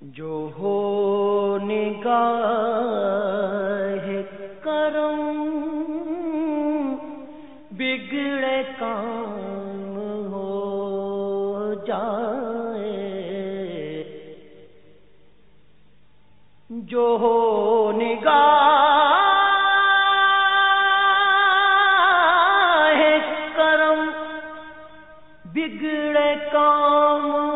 جو ہو نگاہ کرم بگڑے کام ہو جائے۔ جو ہو نگاہ کرم بگڑے کام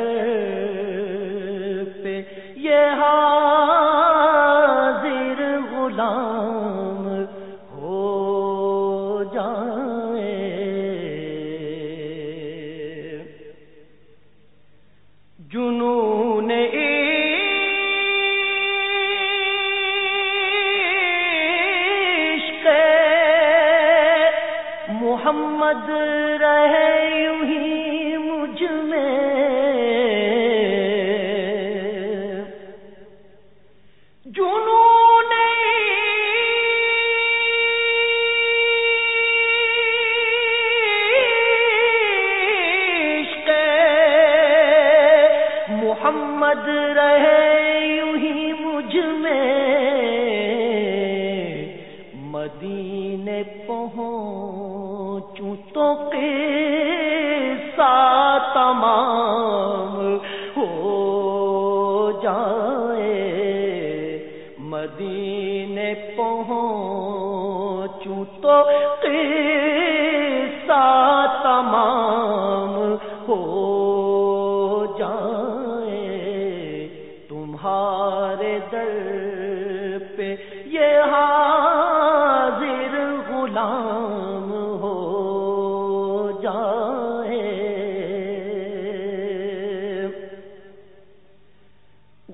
محمد رہے یوں ہی محمد رہے یوں ہی مجھ میں۔ سات تمام ہو جائے۔ مدینے پہنچوں تو سات تمام ہو تمہارے در پہ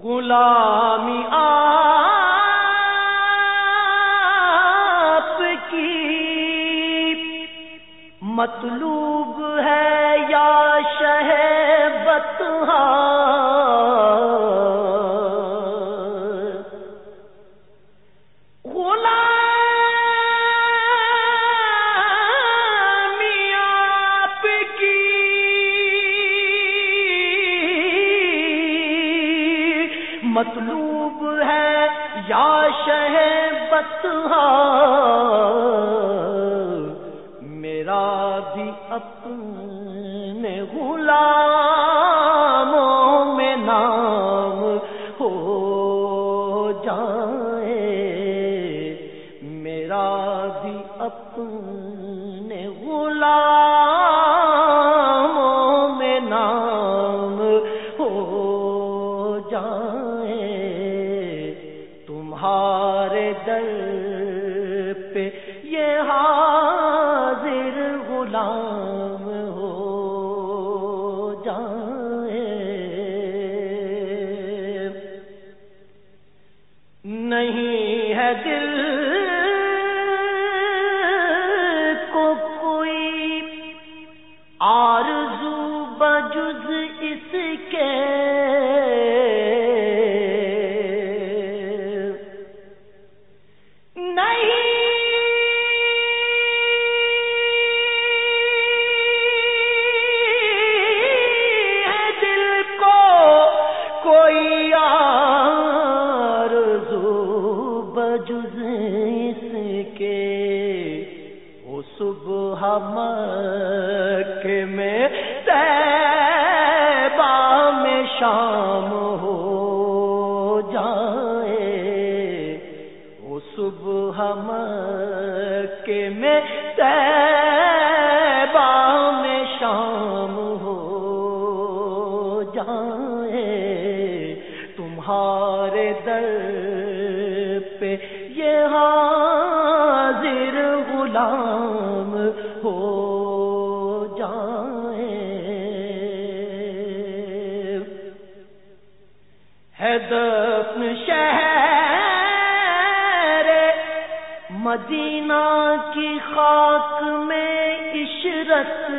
غلامی آپ کی مطلوب مطلوب ہے یا شہ بت ہاں، میرا بھی اپنے غلاموں میں نام ہو جان میں ہو میں میں شام ہو جائے۔ وہ صبح مکہ میں تیبہ میں شام ہو جائے۔ تمہارے در پہ یہ حاضر ہے شہر مدینہ کی خاک میں عشرت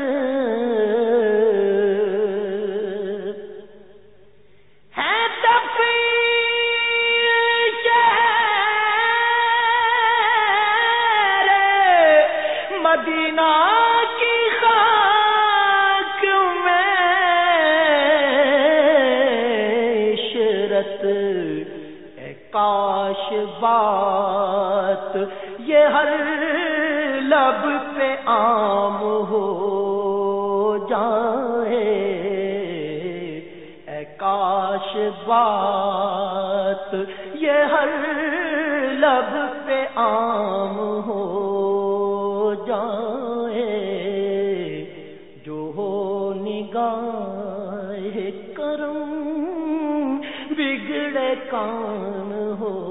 بات، یہ ہر لب پہ عام ہو جائے۔ اے کاش بات، یہ ہر لب پہ عام ہو جائے۔ جو ہو نگاہ کرم، بگڑے کان ہو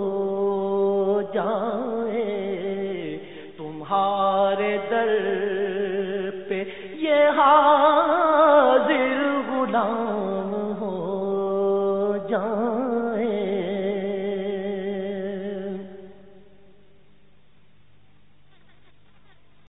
جائے